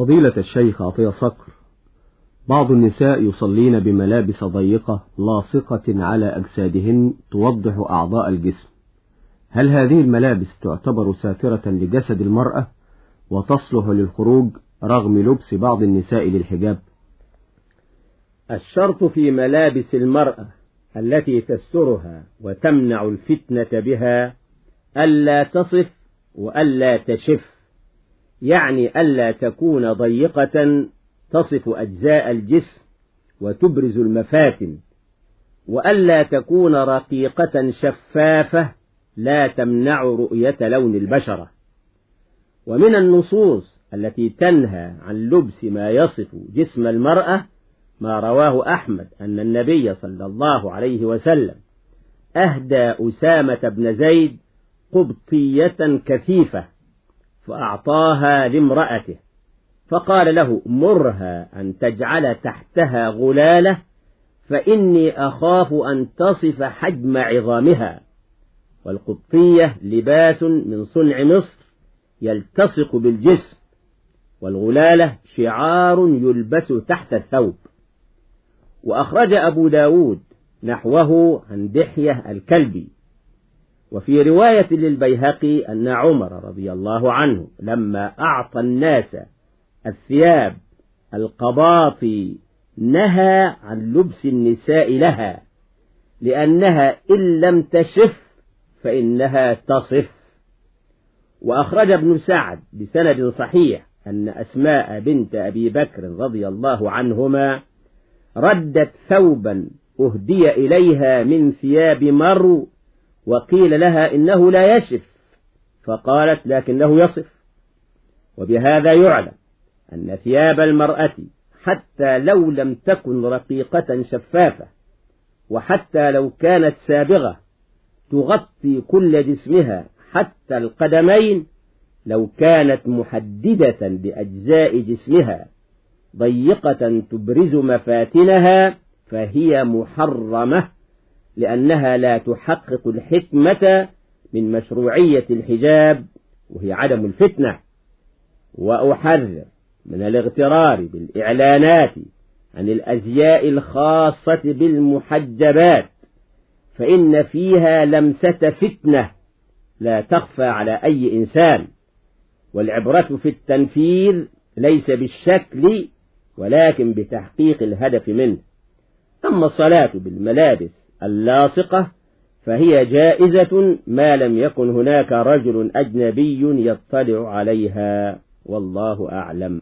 فضيلة الشيخ عطية صقر بعض النساء يصلين بملابس ضيقة لاصقة على أجسادهن توضح أعضاء الجسم. هل هذه الملابس تعتبر ساترة لجسد المرأة وتصلح للخروج رغم لبس بعض النساء للحجاب؟ الشرط في ملابس المرأة التي تسترها وتمنع الفتنة بها ألا تصف وألا تشف. يعني ألا تكون ضيقة تصف أجزاء الجسم وتبرز المفاتن وألا تكون رقيقة شفافة لا تمنع رؤية لون البشرة. ومن النصوص التي تنهى عن لبس ما يصف جسم المرأة ما رواه أحمد أن النبي صلى الله عليه وسلم أهدى أسامة بن زيد قبطية كثيفة فأعطاها لامرأته. فقال له مرها أن تجعل تحتها غلالة فإني أخاف أن تصف حجم عظامها. والقبطية لباس من صنع مصر يلتصق بالجسم والغلالة شعار يلبس تحت الثوب. وأخرج أبو داود نحوه عن دحية الكلبي. وفي رواية للبيهقي أن عمر رضي الله عنه لما أعطى الناس الثياب القباطي نهى عن لبس النساء لها لأنها إن لم تشف فإنها تصف. وأخرج ابن سعد بسند صحيح أن أسماء بنت أبي بكر رضي الله عنهما ردت ثوبا أهدي إليها من ثياب مرو وقيل لها إنه لا يشف فقالت لكنه يصف. وبهذا يعلم أن ثياب المرأة حتى لو لم تكن رقيقة شفافة وحتى لو كانت سابغة تغطي كل جسمها حتى القدمين لو كانت محددة لأجزاء جسمها ضيقة تبرز مفاتنها فهي محرمة. لأنها لا تحقق الحكمة من مشروعية الحجاب وهي عدم الفتنة. وأحذر من الاغترار بالإعلانات عن الأزياء الخاصة بالمحجبات فإن فيها لمسة فتنة لا تخفى على أي إنسان. والعبرة في التنفيذ ليس بالشكل ولكن بتحقيق الهدف منه. أما الصلاة بالملابس اللاصقة فهي جائزة ما لم يكن هناك رجل أجنبي يطلع عليها والله أعلم.